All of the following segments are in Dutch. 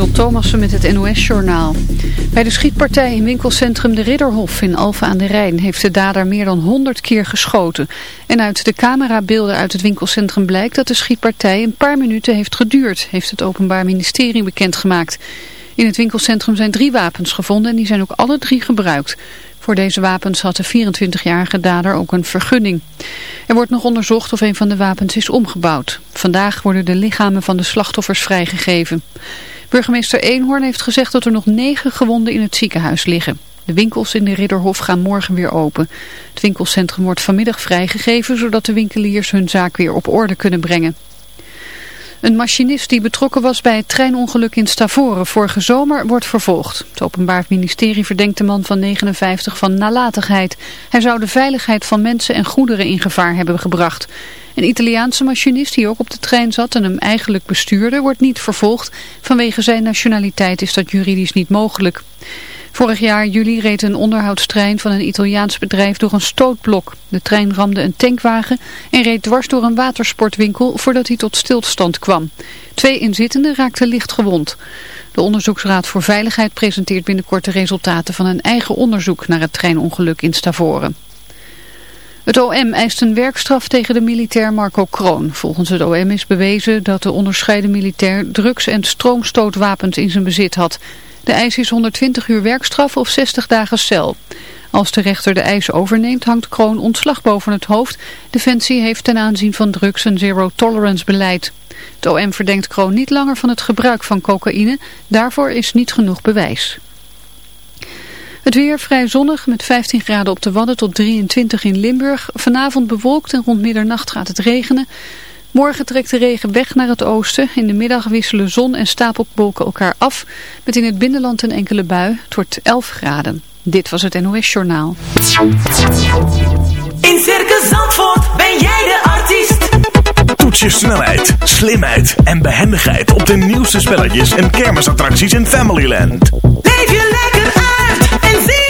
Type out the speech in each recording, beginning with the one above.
Lieselot met het NOS-journaal. Bij de schietpartij in winkelcentrum De Ridderhof in Alphen aan de Rijn heeft de dader meer dan 100 keer geschoten. En uit de camerabeelden uit het winkelcentrum blijkt dat de schietpartij een paar minuten heeft geduurd, heeft het Openbaar Ministerie bekendgemaakt. In het winkelcentrum zijn drie wapens gevonden en die zijn ook alle drie gebruikt. Voor deze wapens had de 24-jarige dader ook een vergunning. Er wordt nog onderzocht of een van de wapens is omgebouwd. Vandaag worden de lichamen van de slachtoffers vrijgegeven. Burgemeester Eenhoorn heeft gezegd dat er nog negen gewonden in het ziekenhuis liggen. De winkels in de Ridderhof gaan morgen weer open. Het winkelcentrum wordt vanmiddag vrijgegeven zodat de winkeliers hun zaak weer op orde kunnen brengen. Een machinist die betrokken was bij het treinongeluk in Stavoren vorige zomer wordt vervolgd. Het Openbaar Ministerie verdenkt de man van 59 van nalatigheid. Hij zou de veiligheid van mensen en goederen in gevaar hebben gebracht. Een Italiaanse machinist die ook op de trein zat en hem eigenlijk bestuurde wordt niet vervolgd. Vanwege zijn nationaliteit is dat juridisch niet mogelijk. Vorig jaar juli reed een onderhoudstrein van een Italiaans bedrijf door een stootblok. De trein ramde een tankwagen en reed dwars door een watersportwinkel voordat hij tot stilstand kwam. Twee inzittenden raakten licht gewond. De Onderzoeksraad voor Veiligheid presenteert binnenkort de resultaten van een eigen onderzoek naar het treinongeluk in Stavoren. Het OM eist een werkstraf tegen de militair Marco Kroon. Volgens het OM is bewezen dat de onderscheiden militair drugs- en stroomstootwapens in zijn bezit had. De eis is 120 uur werkstraf of 60 dagen cel. Als de rechter de eis overneemt hangt Kroon ontslag boven het hoofd. Defensie heeft ten aanzien van drugs een zero-tolerance beleid. Het OM verdenkt Kroon niet langer van het gebruik van cocaïne. Daarvoor is niet genoeg bewijs. Het weer vrij zonnig met 15 graden op de Wadden tot 23 in Limburg. Vanavond bewolkt en rond middernacht gaat het regenen. Morgen trekt de regen weg naar het oosten. In de middag wisselen zon en stapelwolken elkaar af. Met in het binnenland een enkele bui. Het wordt 11 graden. Dit was het NOS Journaal. In Circus Zandvoort ben jij de artiest. Toets je snelheid, slimheid en behendigheid op de nieuwste spelletjes en kermisattracties in Familyland. Leef je lekker uit en zie.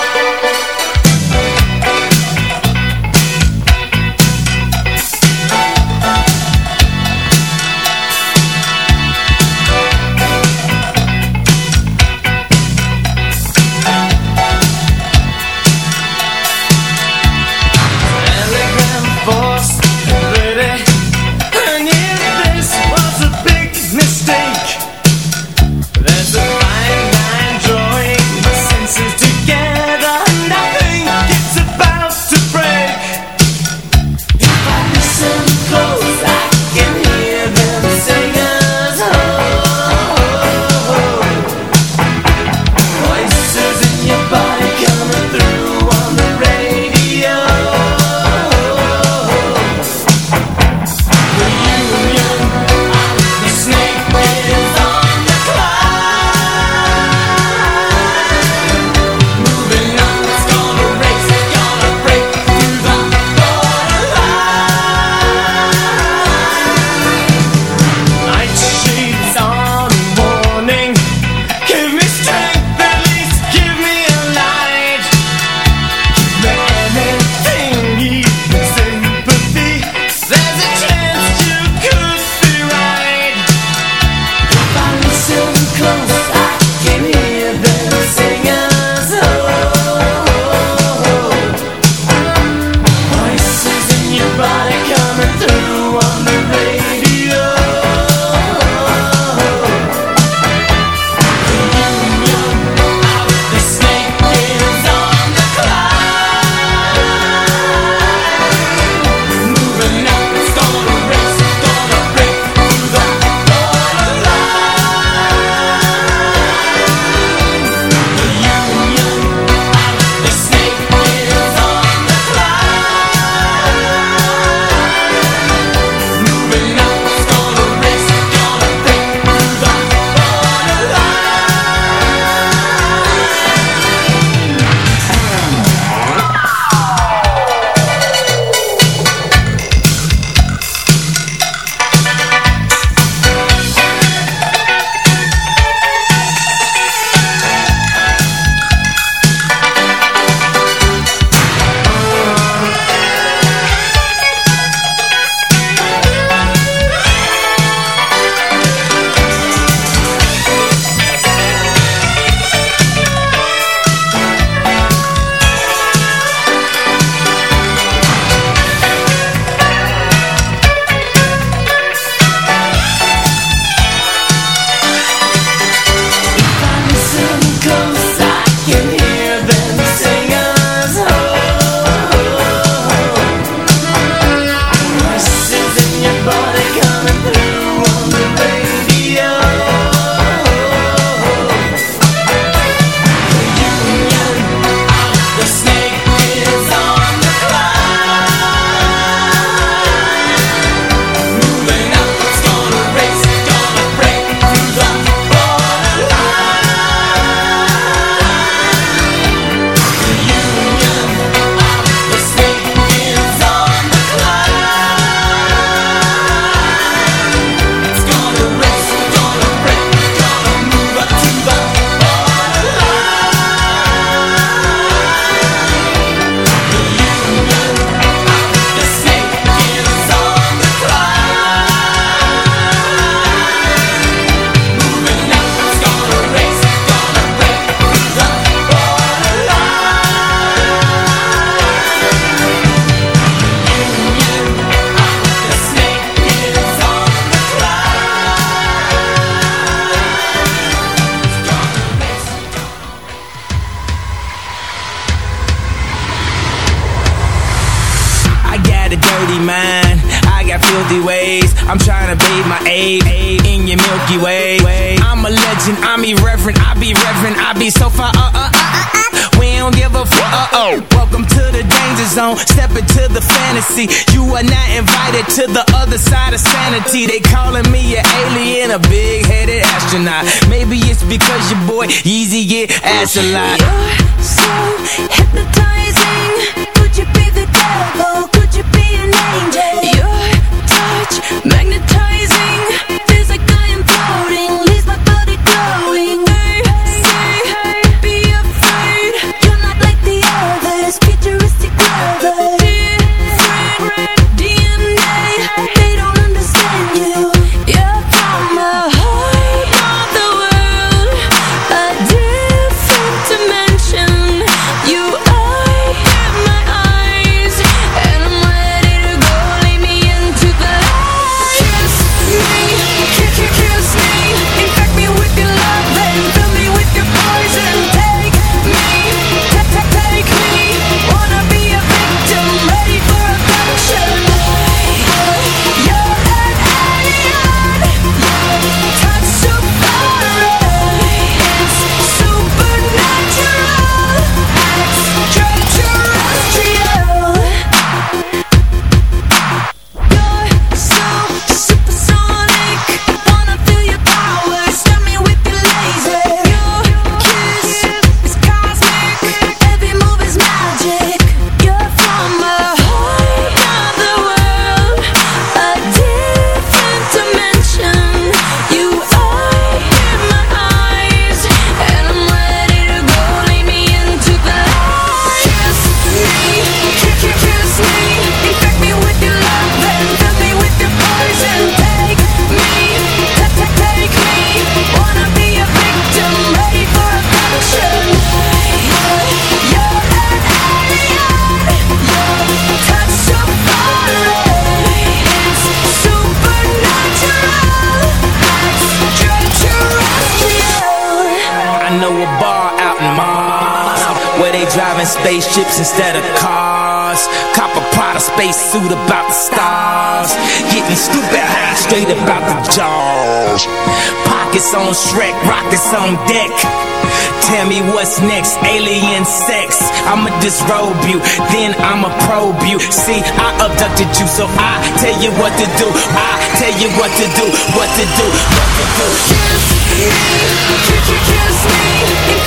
Easy get ass a lot. on Shrek, rockets on deck. Tell me what's next, alien sex. I'ma disrobe you, then I'ma probe you. See, I abducted you, so I tell you what to do. I tell you what to do, what to do, what to do. Kiss me, kiss me?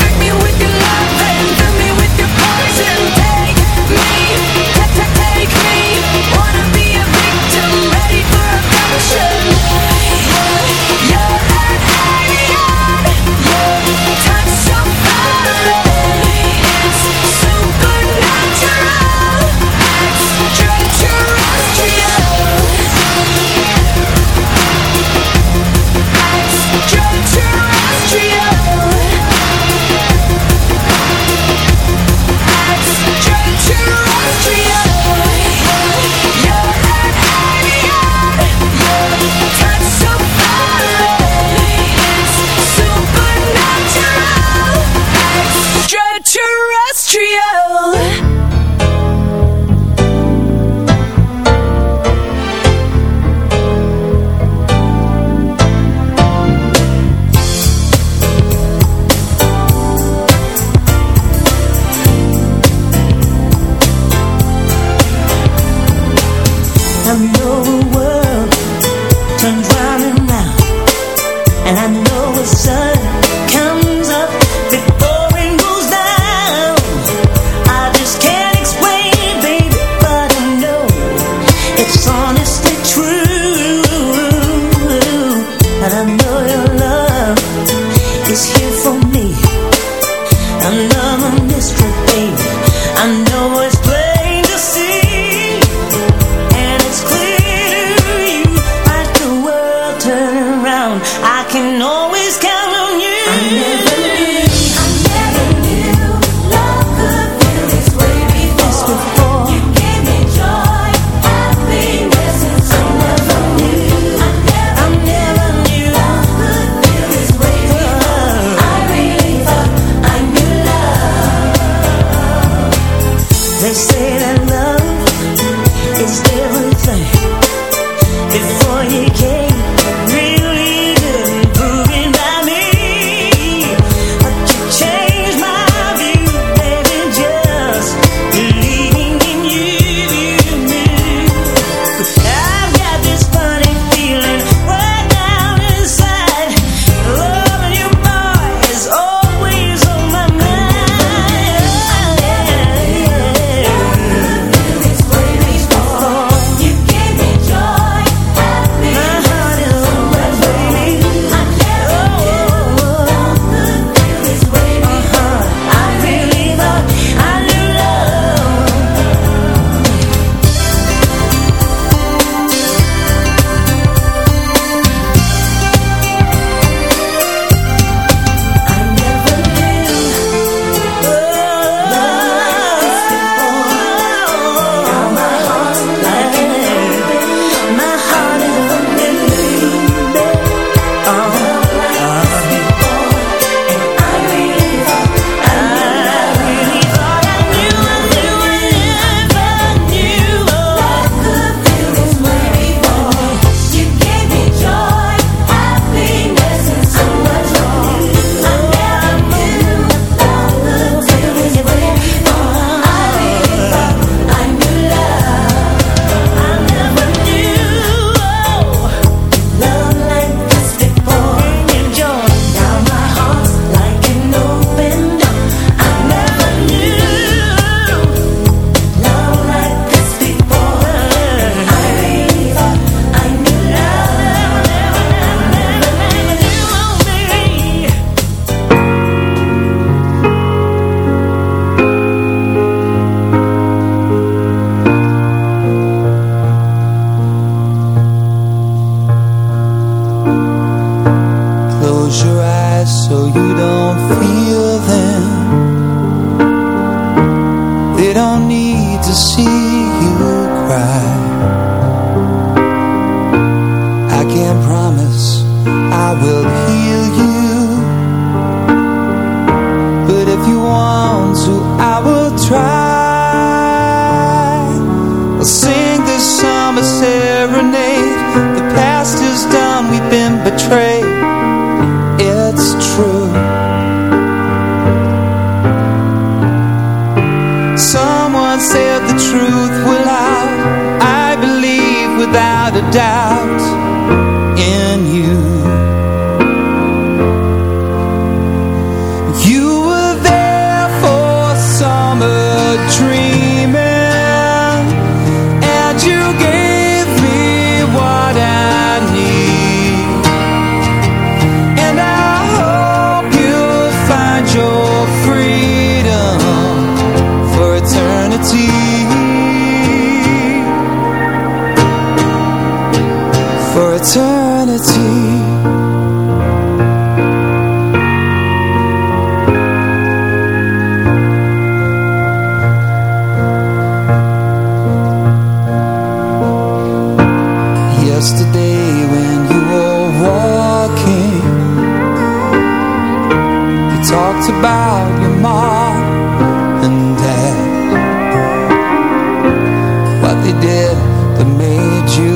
That made you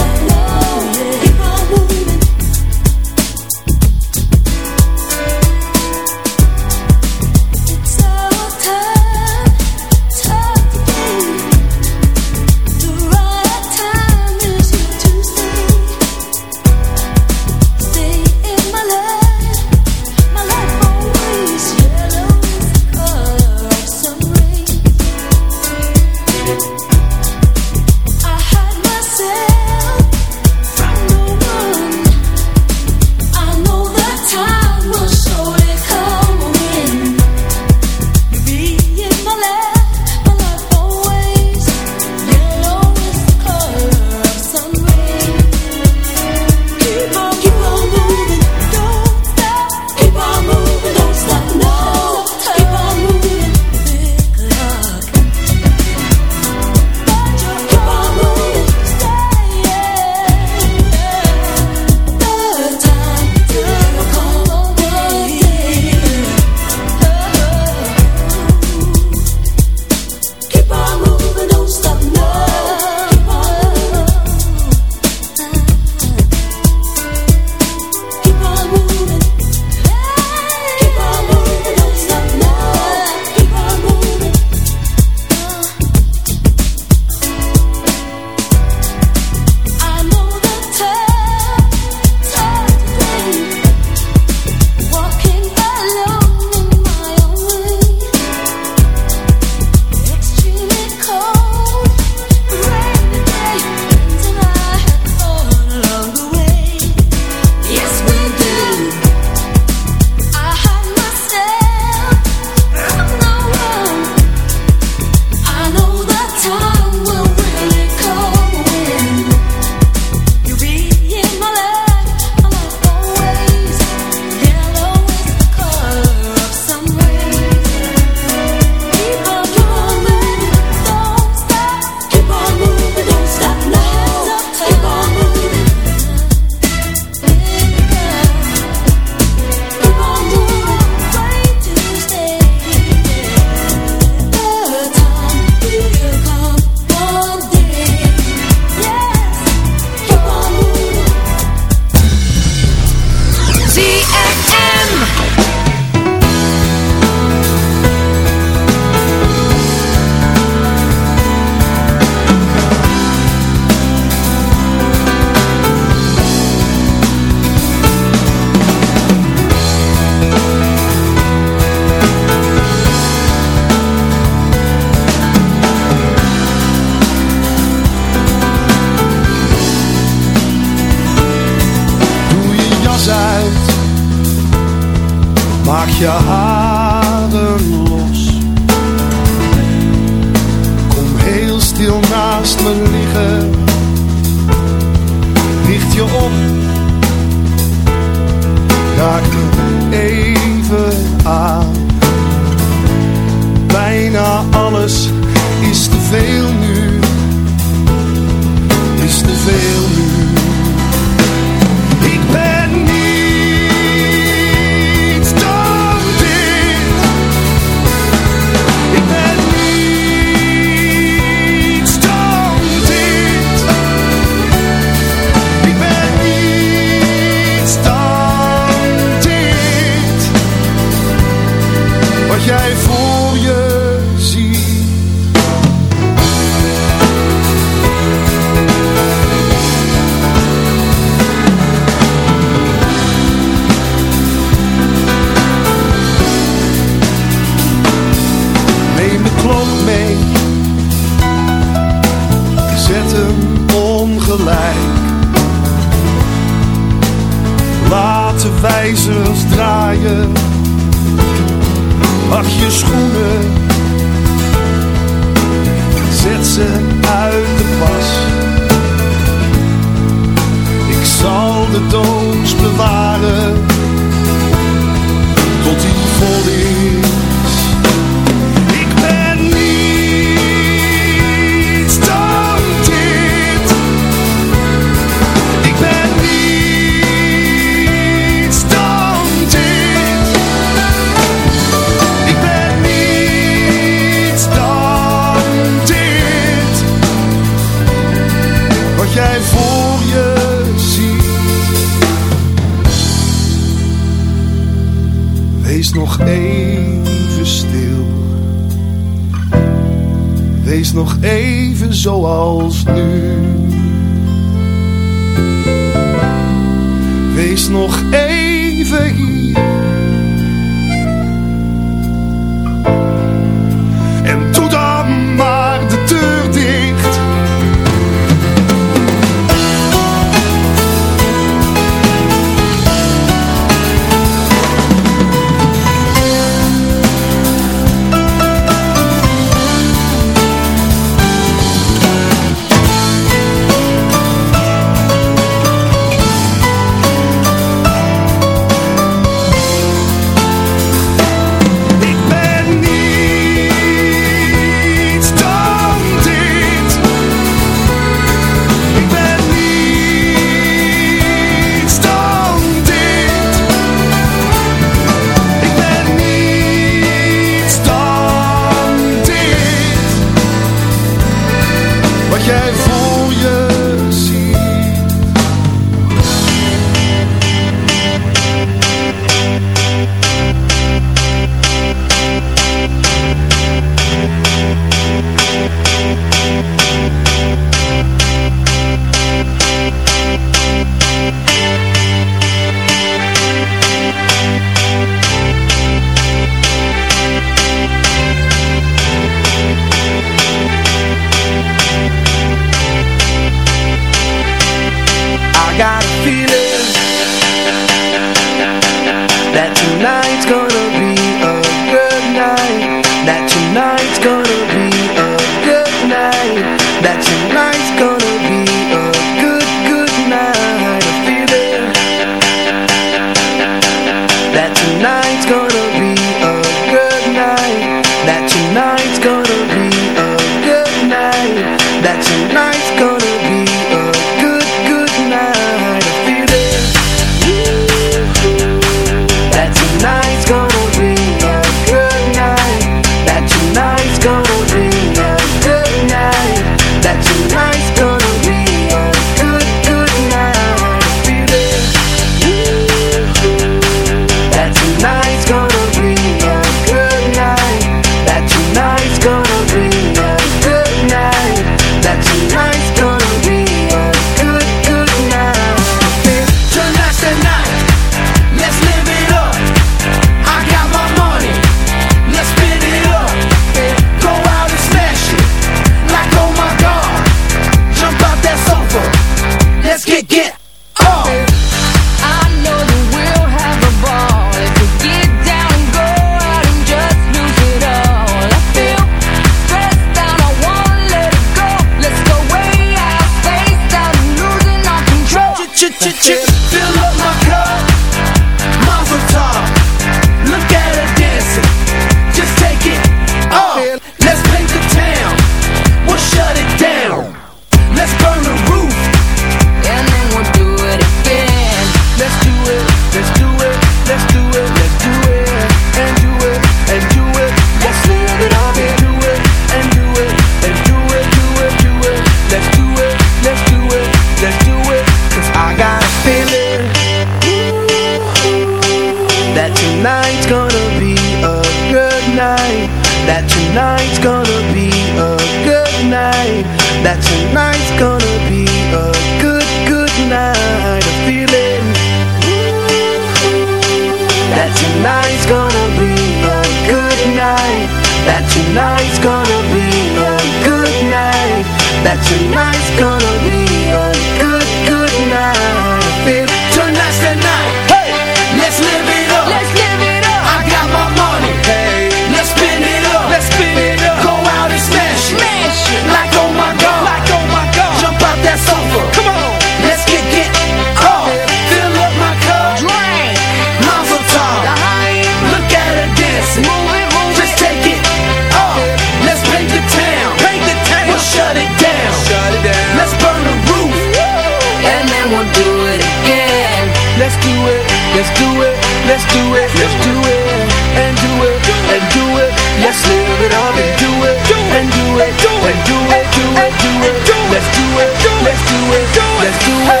Let's it.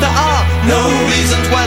there are. No reasons why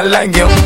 I like your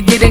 could get it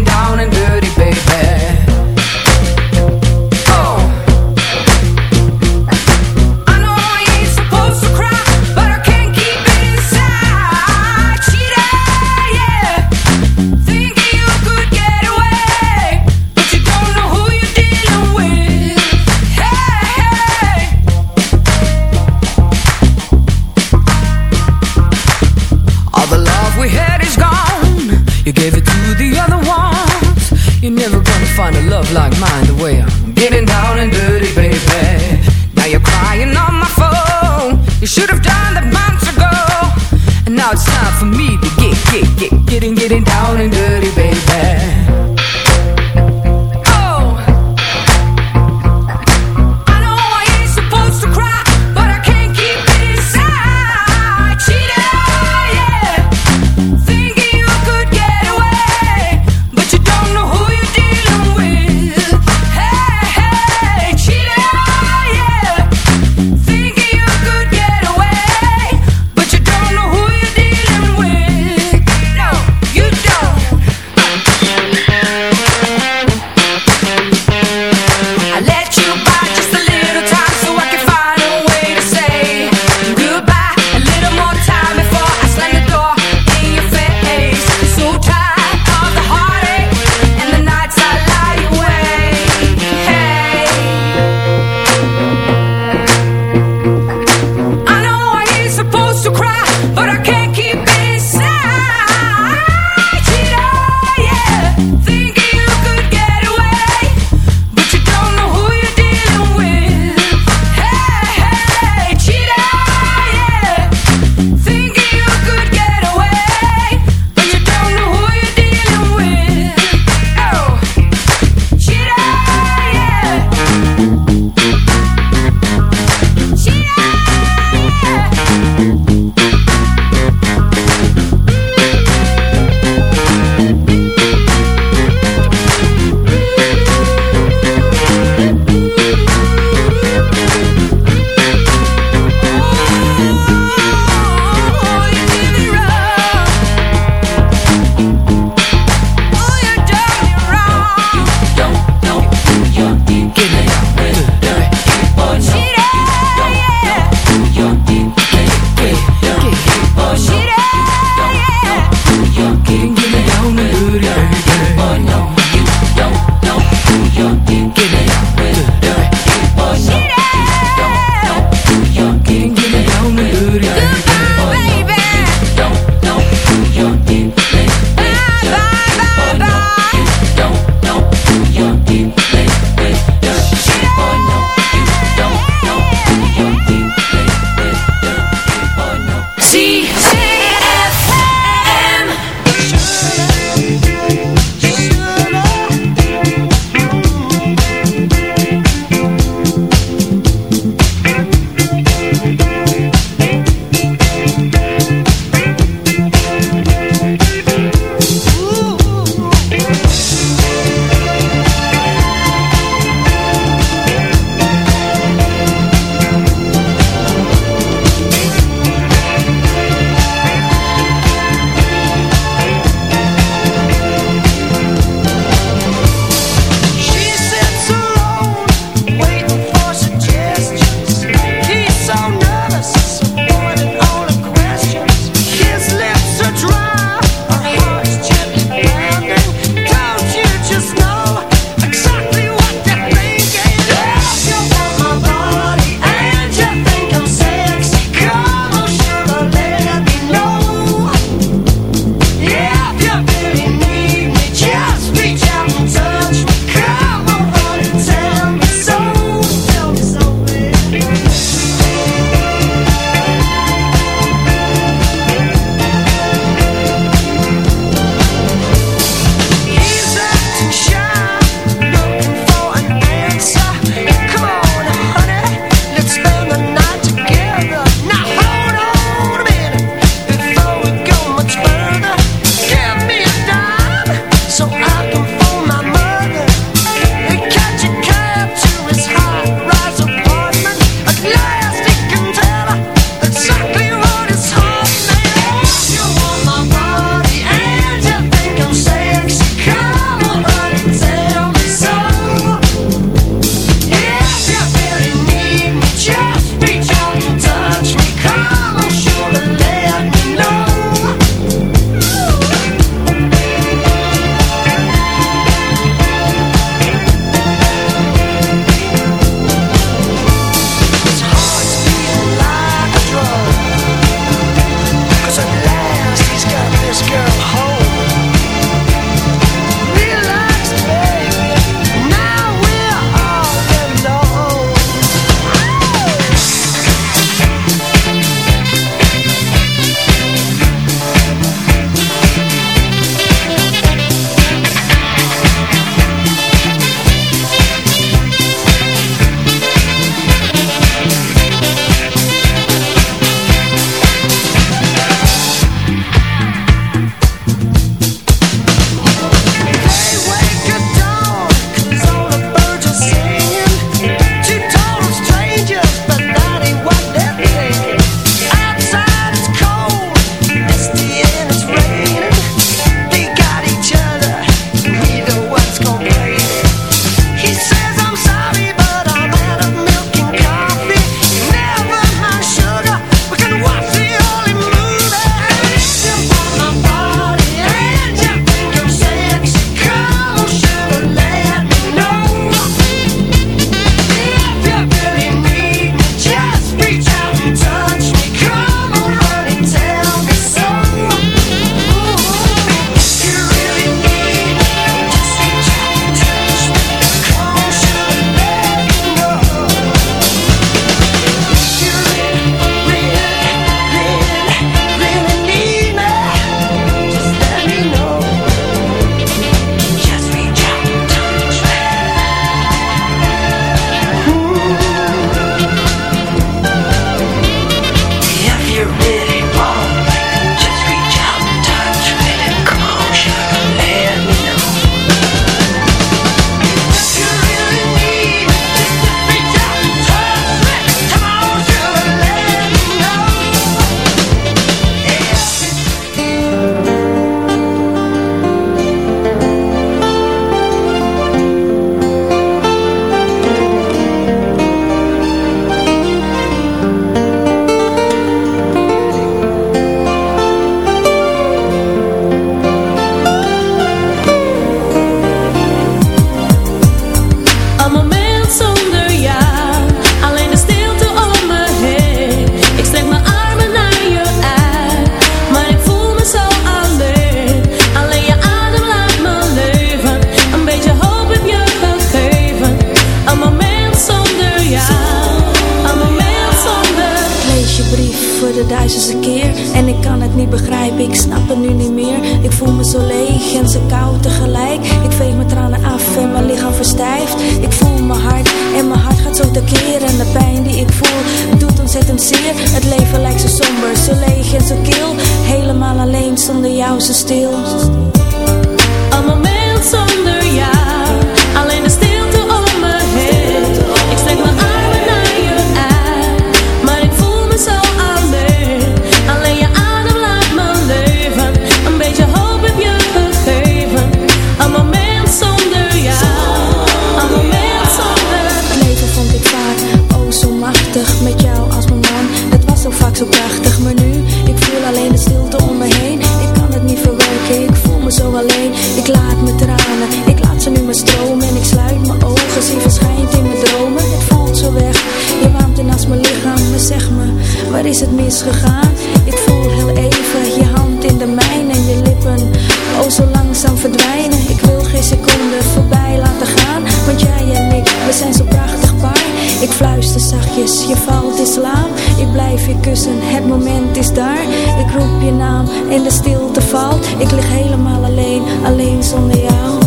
slaap Ik blijf je kussen, het moment is daar. Ik roep je naam en de stilte valt. Ik lig helemaal alleen, alleen zonder jou.